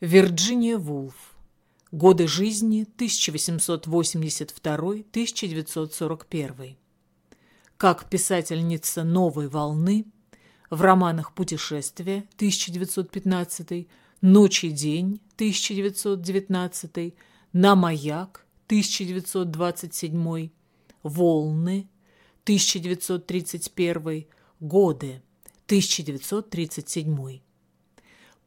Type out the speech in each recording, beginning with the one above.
Вирджиния Вулф. Годы жизни 1882-1941. Как писательница новой волны в романах «Путешествие» 1915, «Ночь и день» 1919, «На маяк» 1927, «Волны» 1931, «Годы» 1937.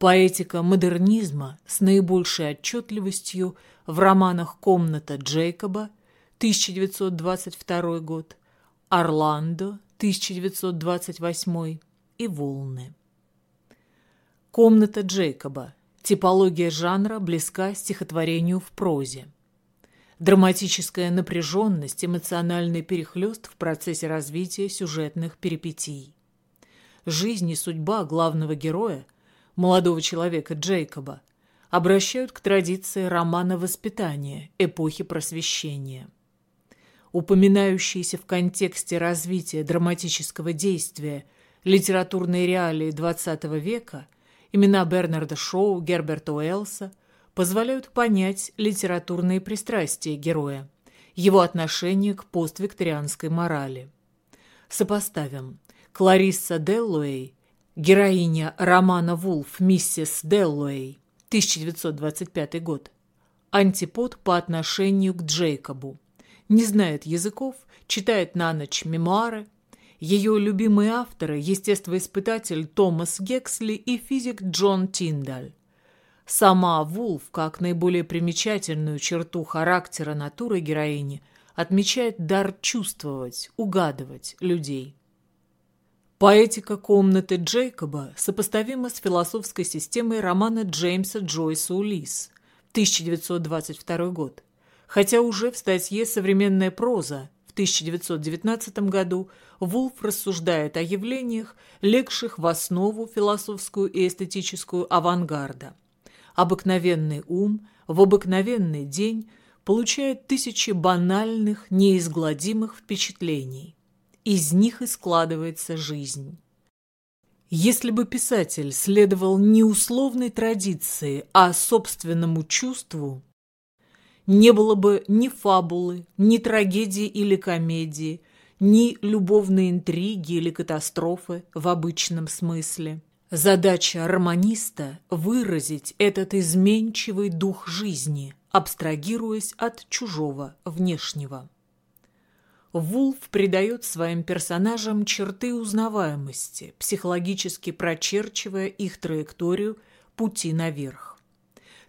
Поэтика модернизма с наибольшей отчетливостью в романах «Комната Джейкоба» 1922 год, «Орландо» 1928 и «Волны». «Комната Джейкоба» Типология жанра близка стихотворению в прозе. Драматическая напряженность, эмоциональный перехлёст в процессе развития сюжетных перипетий. Жизнь и судьба главного героя молодого человека Джейкоба, обращают к традиции романа воспитания эпохи просвещения. Упоминающиеся в контексте развития драматического действия литературные реалии XX века имена Бернарда Шоу, Герберта Уэллса позволяют понять литературные пристрастия героя, его отношение к поствикторианской морали. Сопоставим. Кларисса Деллуэй Героиня романа «Вулф» миссис Деллуэй, 1925 год. Антипод по отношению к Джейкобу. Не знает языков, читает на ночь мемуары. Ее любимые авторы – естествоиспытатель Томас Гексли и физик Джон Тиндаль. Сама Вулф, как наиболее примечательную черту характера натуры героини, отмечает дар чувствовать, угадывать людей. Поэтика комнаты Джейкоба сопоставима с философской системой романа Джеймса Джойса «Улисс» 1922 год, хотя уже в статье «Современная проза» в 1919 году Вулф рассуждает о явлениях, легших в основу философскую и эстетическую авангарда. Обыкновенный ум в обыкновенный день получает тысячи банальных, неизгладимых впечатлений – из них и складывается жизнь. Если бы писатель следовал не условной традиции, а собственному чувству, не было бы ни фабулы, ни трагедии или комедии, ни любовной интриги или катастрофы в обычном смысле. Задача романиста – выразить этот изменчивый дух жизни, абстрагируясь от чужого внешнего. Вулф придает своим персонажам черты узнаваемости, психологически прочерчивая их траекторию пути наверх.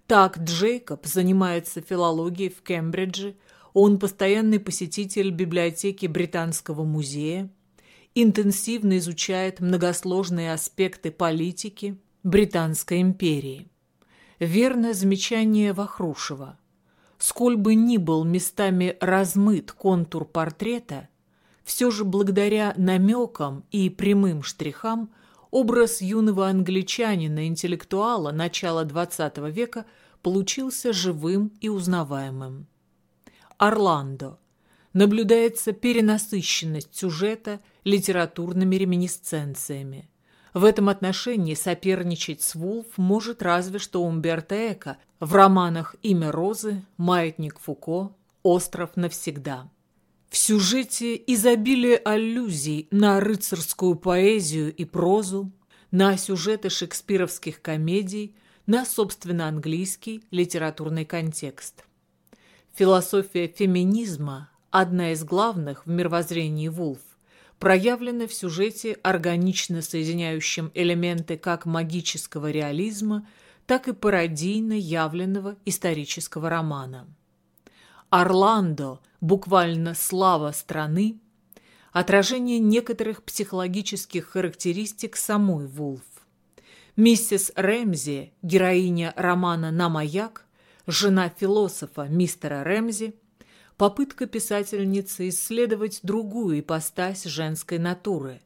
Так Джейкоб занимается филологией в Кембридже, он постоянный посетитель библиотеки Британского музея, интенсивно изучает многосложные аспекты политики Британской империи. Верное замечание Вахрушева – Сколь бы ни был местами размыт контур портрета, все же благодаря намекам и прямым штрихам образ юного англичанина-интеллектуала начала XX века получился живым и узнаваемым. Орландо. Наблюдается перенасыщенность сюжета литературными реминисценциями. В этом отношении соперничать с Вулф может разве что Умберто Эко в романах «Имя Розы», «Маятник Фуко», «Остров навсегда». В сюжете изобилие аллюзий на рыцарскую поэзию и прозу, на сюжеты шекспировских комедий, на, собственно, английский литературный контекст. Философия феминизма – одна из главных в мировоззрении Вулф проявлены в сюжете, органично соединяющем элементы как магического реализма, так и пародийно явленного исторического романа. Орландо, буквально «слава страны», отражение некоторых психологических характеристик самой Вулф. Миссис Рэмзи, героиня романа «На маяк», жена философа мистера Рэмзи, попытка писательницы исследовать другую ипостась женской натуры.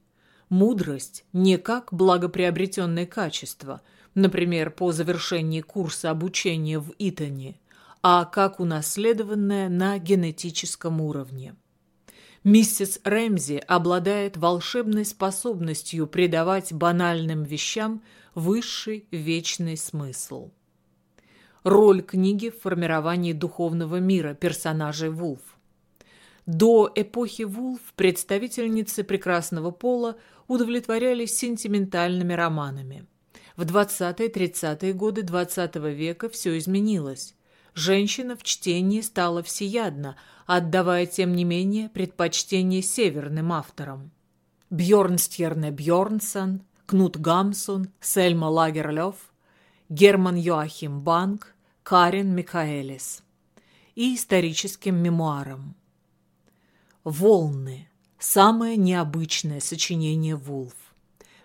Мудрость не как благоприобретенное качество, например, по завершении курса обучения в Итоне, а как унаследованное на генетическом уровне. Миссис Рэмзи обладает волшебной способностью придавать банальным вещам высший вечный смысл. Роль книги в формировании духовного мира персонажей Вулф. До эпохи Вулф представительницы прекрасного пола удовлетворялись сентиментальными романами. В 20-30-е годы XX -го века все изменилось. Женщина в чтении стала всеядна, отдавая, тем не менее, предпочтение северным авторам. Бьорнстьерне Бьорнсон, Кнут Гамсон, Сельма Лагерлёв, Герман Йоахим Банк, Карен Микаэлис и историческим мемуарам. «Волны» – самое необычное сочинение Вулф.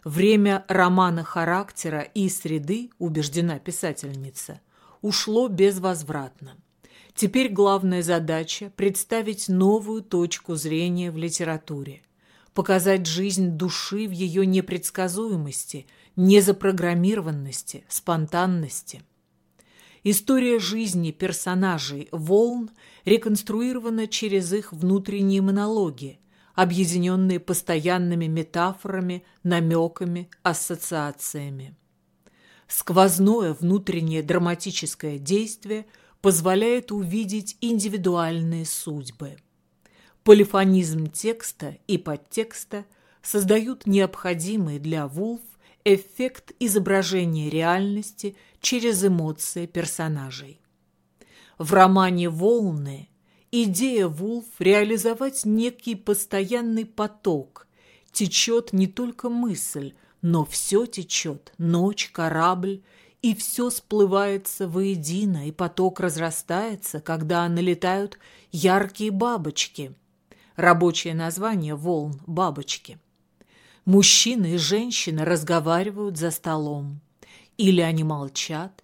Время романа характера и среды, убеждена писательница, ушло безвозвратно. Теперь главная задача – представить новую точку зрения в литературе, показать жизнь души в ее непредсказуемости, незапрограммированности, спонтанности. История жизни персонажей «Волн» реконструирована через их внутренние монологи, объединенные постоянными метафорами, намеками, ассоциациями. Сквозное внутреннее драматическое действие позволяет увидеть индивидуальные судьбы. Полифонизм текста и подтекста создают необходимый для Вулф эффект изображения реальности через эмоции персонажей. В романе «Волны» идея Вулф реализовать некий постоянный поток. Течет не только мысль, но все течет, ночь, корабль, и все сплывается воедино, и поток разрастается, когда налетают яркие бабочки. Рабочее название волн – бабочки. Мужчины и женщины разговаривают за столом. Или они молчат.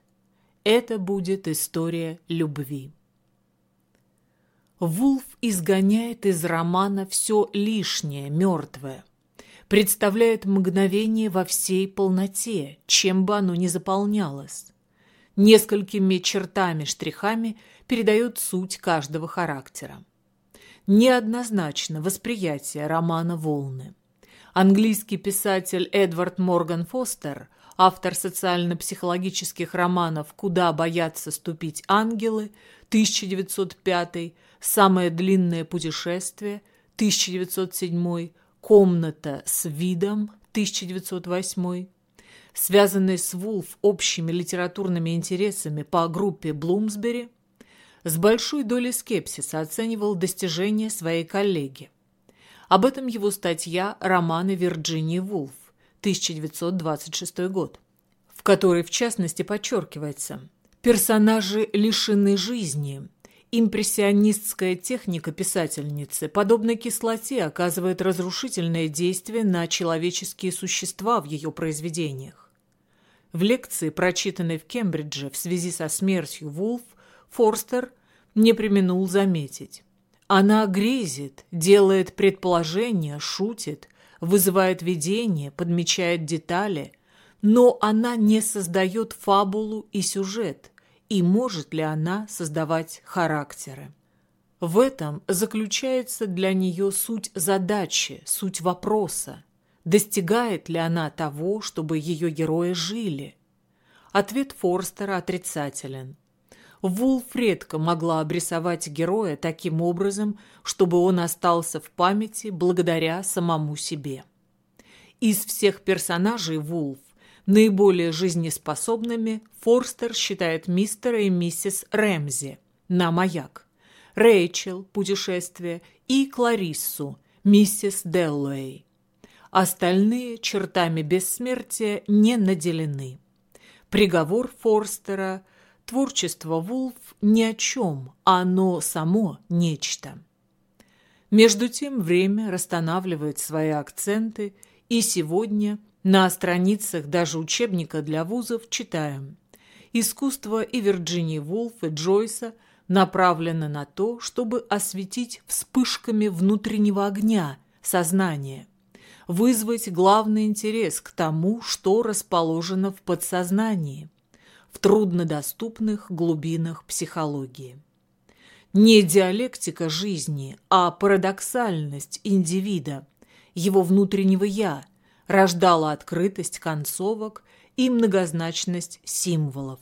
Это будет история любви. Вулф изгоняет из романа все лишнее, мертвое, представляет мгновение во всей полноте, чем бы оно ни заполнялось. Несколькими чертами-штрихами передает суть каждого характера. Неоднозначно восприятие романа «Волны». Английский писатель Эдвард Морган Фостер, автор социально-психологических романов «Куда боятся ступить ангелы» 1905 «Самое длинное путешествие» 1907, «Комната с видом» 1908, связанный с Вулф общими литературными интересами по группе Блумсбери, с большой долей скепсиса оценивал достижения своей коллеги. Об этом его статья «Романы Вирджинии Вулф» 1926 год, в которой, в частности, подчеркивается, персонажи лишены жизни – Импрессионистская техника писательницы, подобно кислоте, оказывает разрушительное действие на человеческие существа в ее произведениях. В лекции, прочитанной в Кембридже в связи со смертью Вулф, Форстер не применул заметить. Она грезит, делает предположения, шутит, вызывает видение, подмечает детали, но она не создает фабулу и сюжет – и может ли она создавать характеры. В этом заключается для нее суть задачи, суть вопроса. Достигает ли она того, чтобы ее герои жили? Ответ Форстера отрицателен. Вулф редко могла обрисовать героя таким образом, чтобы он остался в памяти благодаря самому себе. Из всех персонажей Вулф Наиболее жизнеспособными Форстер считает мистера и миссис Рэмзи на маяк, Рэйчел – путешествие и Клариссу – миссис Деллуэй. Остальные чертами бессмертия не наделены. Приговор Форстера – творчество Вулф ни о чем, а оно само нечто. Между тем время расстанавливает свои акценты, и сегодня – на страницах даже учебника для вузов читаем. Искусство и Вирджинии Вулф, и Джойса направлено на то, чтобы осветить вспышками внутреннего огня сознание, вызвать главный интерес к тому, что расположено в подсознании, в труднодоступных глубинах психологии. Не диалектика жизни, а парадоксальность индивида, его внутреннего «я», рождала открытость концовок и многозначность символов.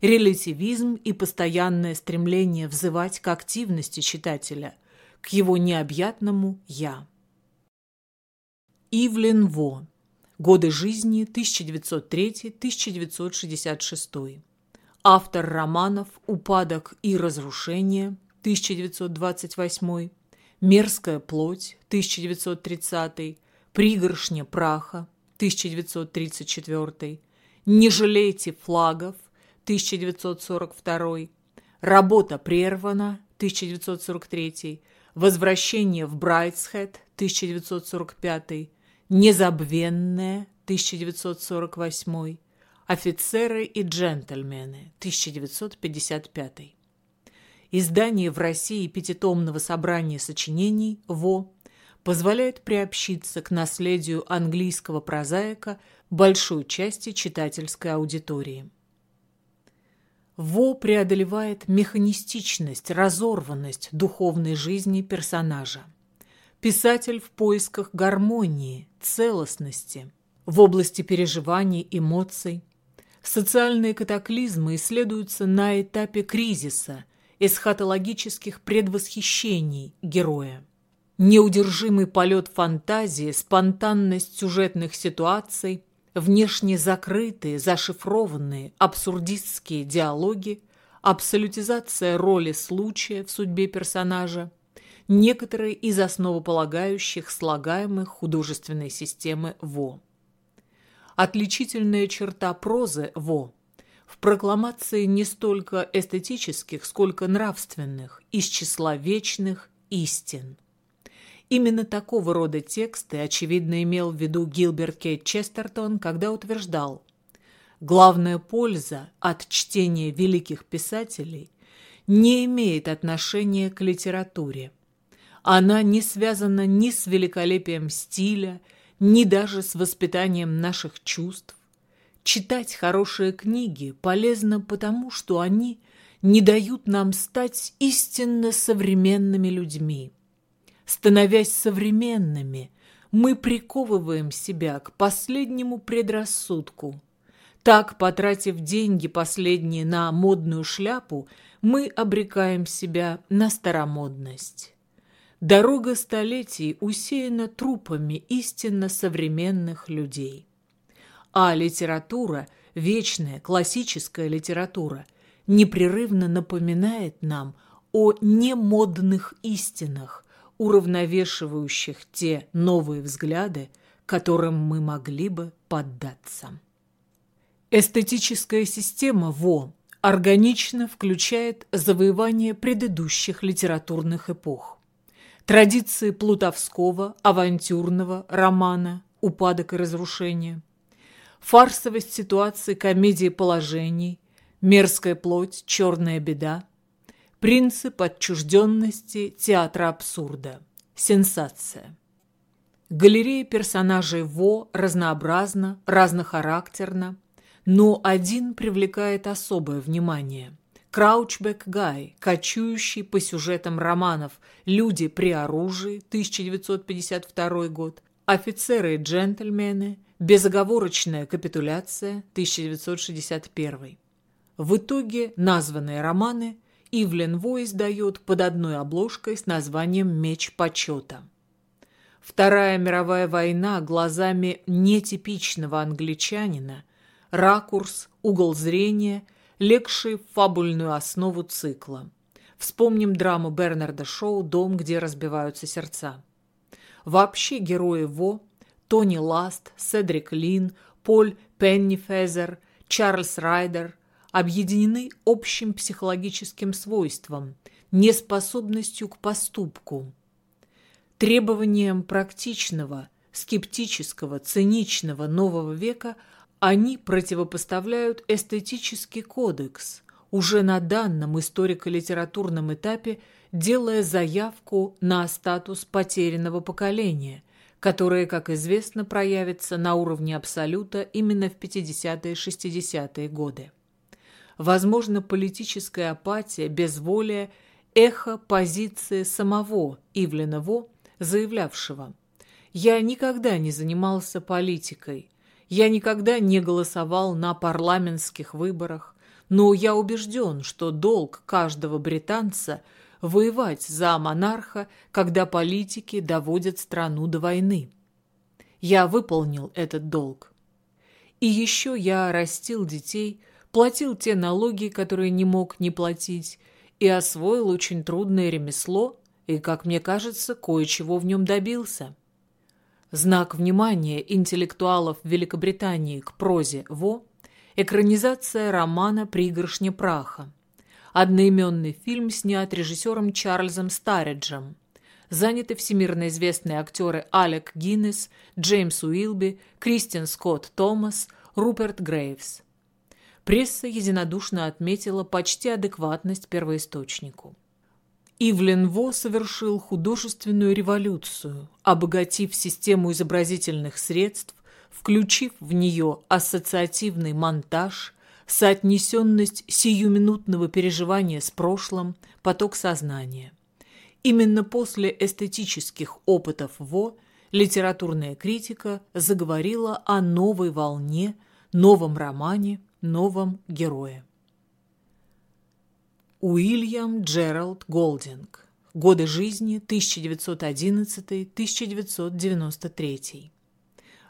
релятивизм и постоянное стремление взывать к активности читателя, к его необъятному «я». Ивлен Во. Годы жизни 1903-1966. Автор романов «Упадок и разрушение» 1928, «Мерзкая плоть» 1930, «Пригоршня праха» 1934, «Не жалейте флагов» 1942, «Работа прервана» 1943, «Возвращение в Брайтсхед» 1945, «Незабвенная» 1948, «Офицеры и джентльмены» 1955. Издание в России пятитомного собрания сочинений «ВО» позволяет приобщиться к наследию английского прозаика большой части читательской аудитории. Во преодолевает механистичность, разорванность духовной жизни персонажа. Писатель в поисках гармонии, целостности в области переживаний, эмоций. Социальные катаклизмы исследуются на этапе кризиса, эсхатологических предвосхищений героя. Неудержимый полет фантазии, спонтанность сюжетных ситуаций, внешне закрытые, зашифрованные, абсурдистские диалоги, абсолютизация роли случая в судьбе персонажа, некоторые из основополагающих слагаемых художественной системы ВО. Отличительная черта прозы ВО в прокламации не столько эстетических, сколько нравственных, из числа вечных истин. Именно такого рода тексты, очевидно, имел в виду Гилберт Кейт Честертон, когда утверждал «Главная польза от чтения великих писателей не имеет отношения к литературе. Она не связана ни с великолепием стиля, ни даже с воспитанием наших чувств. Читать хорошие книги полезно потому, что они не дают нам стать истинно современными людьми» Становясь современными, мы приковываем себя к последнему предрассудку. Так, потратив деньги последние на модную шляпу, мы обрекаем себя на старомодность. Дорога столетий усеяна трупами истинно современных людей. А литература, вечная классическая литература, непрерывно напоминает нам о немодных истинах, уравновешивающих те новые взгляды, которым мы могли бы поддаться. Эстетическая система ВО органично включает завоевание предыдущих литературных эпох. Традиции плутовского, авантюрного романа «Упадок и разрушение», фарсовость ситуации комедии положений, мерзкая плоть, черная беда, Принцип отчужденности театра абсурда. Сенсация. Галерея персонажей Во разнообразна, разнохарактерна, но один привлекает особое внимание. Краучбек Гай, кочующий по сюжетам романов «Люди при оружии» 1952 год, «Офицеры и джентльмены», «Безоговорочная капитуляция» 1961. В итоге названные романы – Ивлен Во издает под одной обложкой с названием «Меч почета». Вторая мировая война глазами нетипичного англичанина, ракурс, угол зрения, легший в фабульную основу цикла. Вспомним драму Бернарда Шоу «Дом, где разбиваются сердца». Вообще герои Во – Тони Ласт, Седрик Лин, Поль Пеннифезер, Чарльз Райдер объединены общим психологическим свойством – неспособностью к поступку, требованием практичного, скептического, циничного нового века они противопоставляют эстетический кодекс, уже на данном историко-литературном этапе делая заявку на статус потерянного поколения, которое, как известно, проявится на уровне абсолюта именно в 50-60-е годы. Возможно, политическая апатия, безволие, эхо позиции самого Ивлена Во, заявлявшего «Я никогда не занимался политикой, я никогда не голосовал на парламентских выборах, но я убежден, что долг каждого британца – воевать за монарха, когда политики доводят страну до войны. Я выполнил этот долг. И еще я растил детей, платил те налоги, которые не мог не платить, и освоил очень трудное ремесло, и, как мне кажется, кое-чего в нем добился. Знак внимания интеллектуалов Великобритании к прозе Во – экранизация романа «Пригоршня праха». Одноименный фильм снят режиссером Чарльзом Старриджем. Заняты всемирно известные актеры Алек Гиннес, Джеймс Уилби, Кристиан Скотт Томас, Руперт Грейвс. Пресса единодушно отметила почти адекватность первоисточнику. Ивлен Во совершил художественную революцию, обогатив систему изобразительных средств, включив в нее ассоциативный монтаж, соотнесенность сиюминутного переживания с прошлым, поток сознания. Именно после эстетических опытов Во литературная критика заговорила о новой волне, новом романе, новом герое. Уильям Джеральд Голдинг. Годы жизни 1911-1993.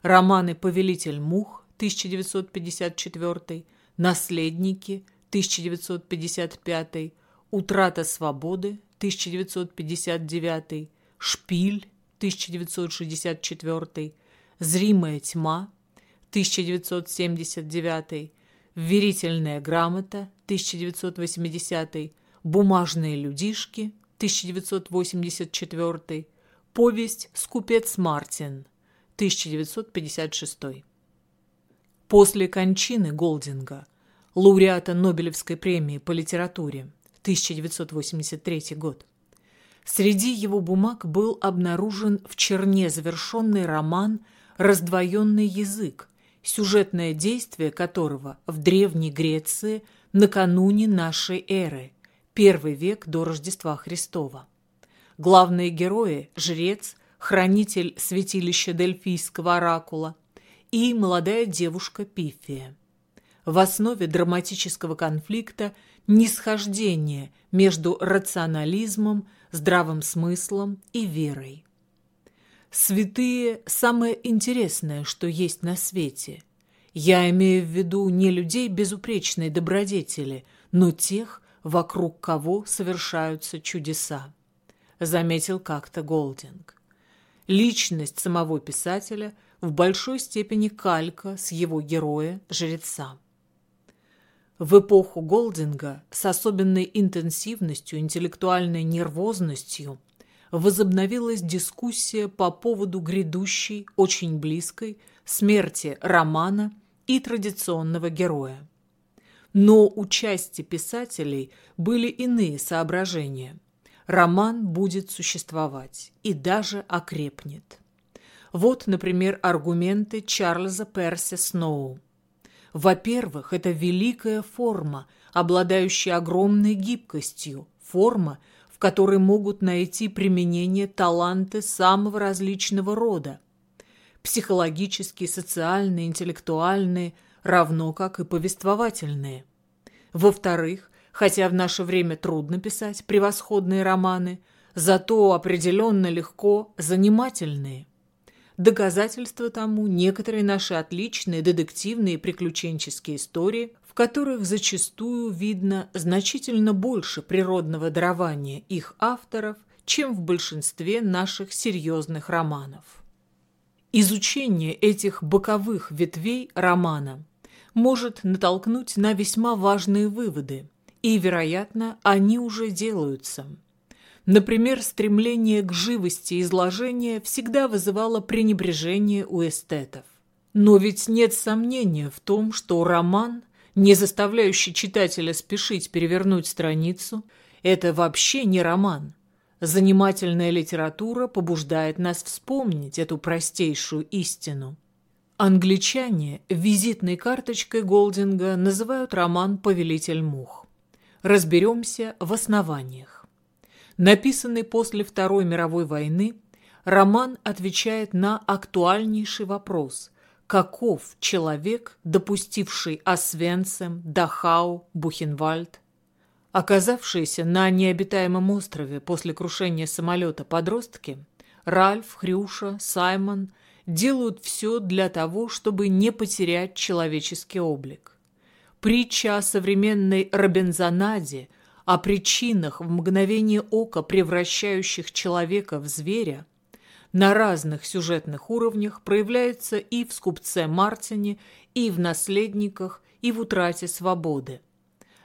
Романы «Повелитель мух» 1954, «Наследники» 1955, «Утрата свободы» 1959, «Шпиль» 1964, «Зримая тьма» 1979, «Верительная грамота» 1980, «Бумажные людишки» 1984, повесть «Скупец Мартин» 1956. После кончины Голдинга, лауреата Нобелевской премии по литературе 1983 год, среди его бумаг был обнаружен в черне завершенный роман «Раздвоенный язык», сюжетное действие которого в Древней Греции накануне нашей эры, первый век до Рождества Христова. Главные герои – жрец, хранитель святилища Дельфийского оракула и молодая девушка Пифия. В основе драматического конфликта нисхождение между рационализмом, здравым смыслом и верой. Святые – самое интересное, что есть на свете. Я имею в виду не людей безупречной добродетели, но тех, вокруг кого совершаются чудеса. Заметил как-то Голдинг. Личность самого писателя в большой степени калька с его героя-жреца. В эпоху Голдинга с особенной интенсивностью, интеллектуальной нервозностью возобновилась дискуссия по поводу грядущей, очень близкой, смерти романа и традиционного героя. Но у части писателей были иные соображения. Роман будет существовать и даже окрепнет. Вот, например, аргументы Чарльза Перси Сноу. Во-первых, это великая форма, обладающая огромной гибкостью, форма, в которой могут найти применение таланты самого различного рода. Психологические, социальные, интеллектуальные, равно как и повествовательные. Во-вторых, хотя в наше время трудно писать превосходные романы, зато определенно легко занимательные. Доказательство тому некоторые наши отличные детективные приключенческие истории, которых зачастую видно значительно больше природного дарования их авторов, чем в большинстве наших серьезных романов. Изучение этих боковых ветвей романа может натолкнуть на весьма важные выводы, и, вероятно, они уже делаются. Например, стремление к живости изложения всегда вызывало пренебрежение у эстетов. Но ведь нет сомнения в том, что роман не заставляющий читателя спешить перевернуть страницу, это вообще не роман. Занимательная литература побуждает нас вспомнить эту простейшую истину. Англичане визитной карточкой Голдинга называют роман «Повелитель мух». Разберемся в основаниях. Написанный после Второй мировой войны, роман отвечает на актуальнейший вопрос – каков человек, допустивший Освенцем, Дахау, Бухенвальд. Оказавшиеся на необитаемом острове после крушения самолета подростки, Ральф, Хрюша, Саймон делают все для того, чтобы не потерять человеческий облик. Притча о современной Робинзонаде, о причинах в мгновение ока превращающих человека в зверя – на разных сюжетных уровнях проявляется и в «Скупце Мартине», и в «Наследниках», и в «Утрате свободы».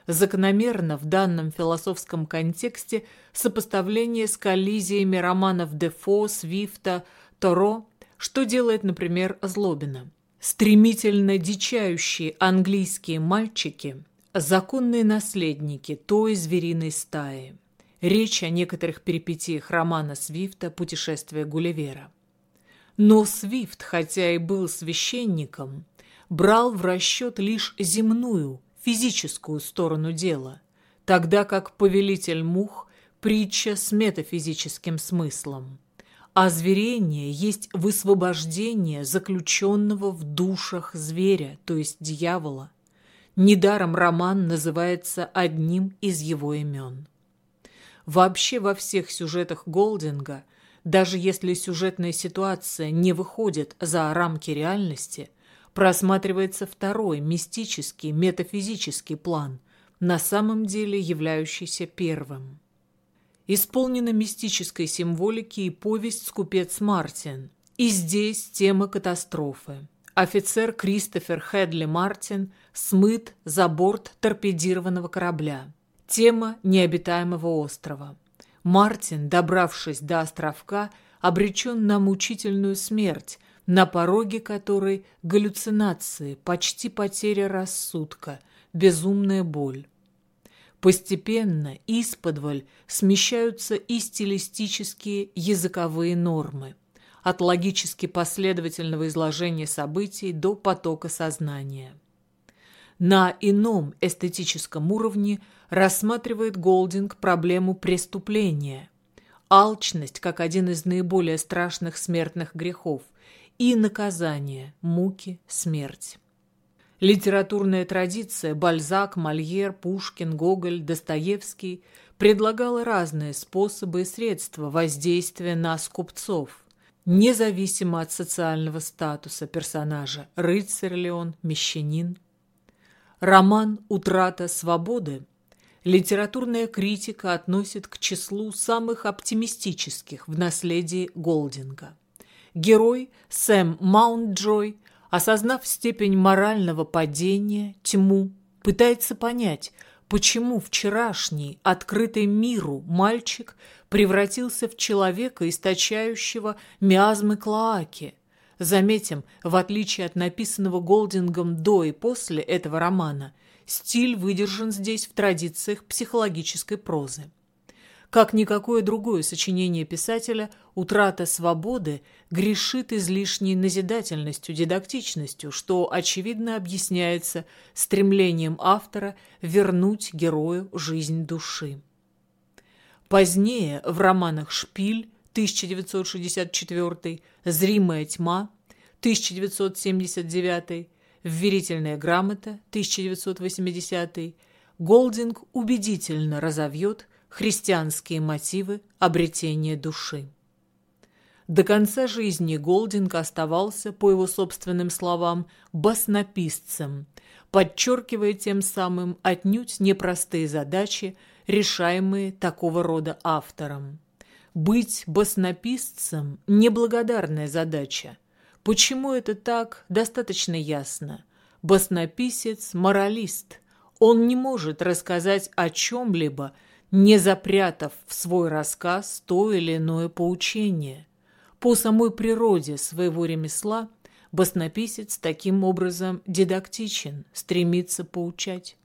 Закономерно в данном философском контексте сопоставление с коллизиями романов Дефо, Свифта, Торо, что делает, например, Злобина. Стремительно дичающие английские мальчики – законные наследники той звериной стаи. Речь о некоторых перипетиях романа Свифта «Путешествие Гулливера». Но Свифт, хотя и был священником, брал в расчет лишь земную, физическую сторону дела, тогда как «Повелитель мух» – притча с метафизическим смыслом. Озверение есть высвобождение заключенного в душах зверя, то есть дьявола. Недаром роман называется одним из его имен. Вообще во всех сюжетах Голдинга, даже если сюжетная ситуация не выходит за рамки реальности, просматривается второй, мистический, метафизический план, на самом деле являющийся первым. Исполнена мистической символики и повесть «Скупец Мартин». И здесь тема катастрофы. Офицер Кристофер Хедли Мартин смыт за борт торпедированного корабля. Тема необитаемого острова. Мартин, добравшись до островка, обречен на мучительную смерть, на пороге которой галлюцинации, почти потеря рассудка, безумная боль. Постепенно, исподволь, смещаются и стилистические языковые нормы, от логически последовательного изложения событий до потока сознания. На ином эстетическом уровне рассматривает Голдинг проблему преступления, алчность как один из наиболее страшных смертных грехов и наказание, муки, смерть. Литературная традиция Бальзак, Мольер, Пушкин, Гоголь, Достоевский предлагала разные способы и средства воздействия на скупцов, независимо от социального статуса персонажа, рыцарь ли он, мещанин. Роман «Утрата свободы» литературная критика относит к числу самых оптимистических в наследии Голдинга. Герой Сэм Маунтджой, осознав степень морального падения, тьму, пытается понять, почему вчерашний, открытый миру мальчик превратился в человека, источающего миазмы клоаки – Заметим, в отличие от написанного Голдингом до и после этого романа, стиль выдержан здесь в традициях психологической прозы. Как никакое другое сочинение писателя, утрата свободы грешит излишней назидательностью, дидактичностью, что, очевидно, объясняется стремлением автора вернуть герою жизнь души. Позднее в романах «Шпиль» 1964, «Зримая тьма» 1979, «Вверительная грамота» 1980, Голдинг убедительно разовьет христианские мотивы обретения души. До конца жизни Голдинг оставался, по его собственным словам, баснописцем, подчеркивая тем самым отнюдь непростые задачи, решаемые такого рода автором. Быть баснописцем – неблагодарная задача. Почему это так, достаточно ясно. Баснописец – моралист. Он не может рассказать о чем-либо, не запрятав в свой рассказ то или иное поучение. По самой природе своего ремесла баснописец таким образом дидактичен, стремится поучать.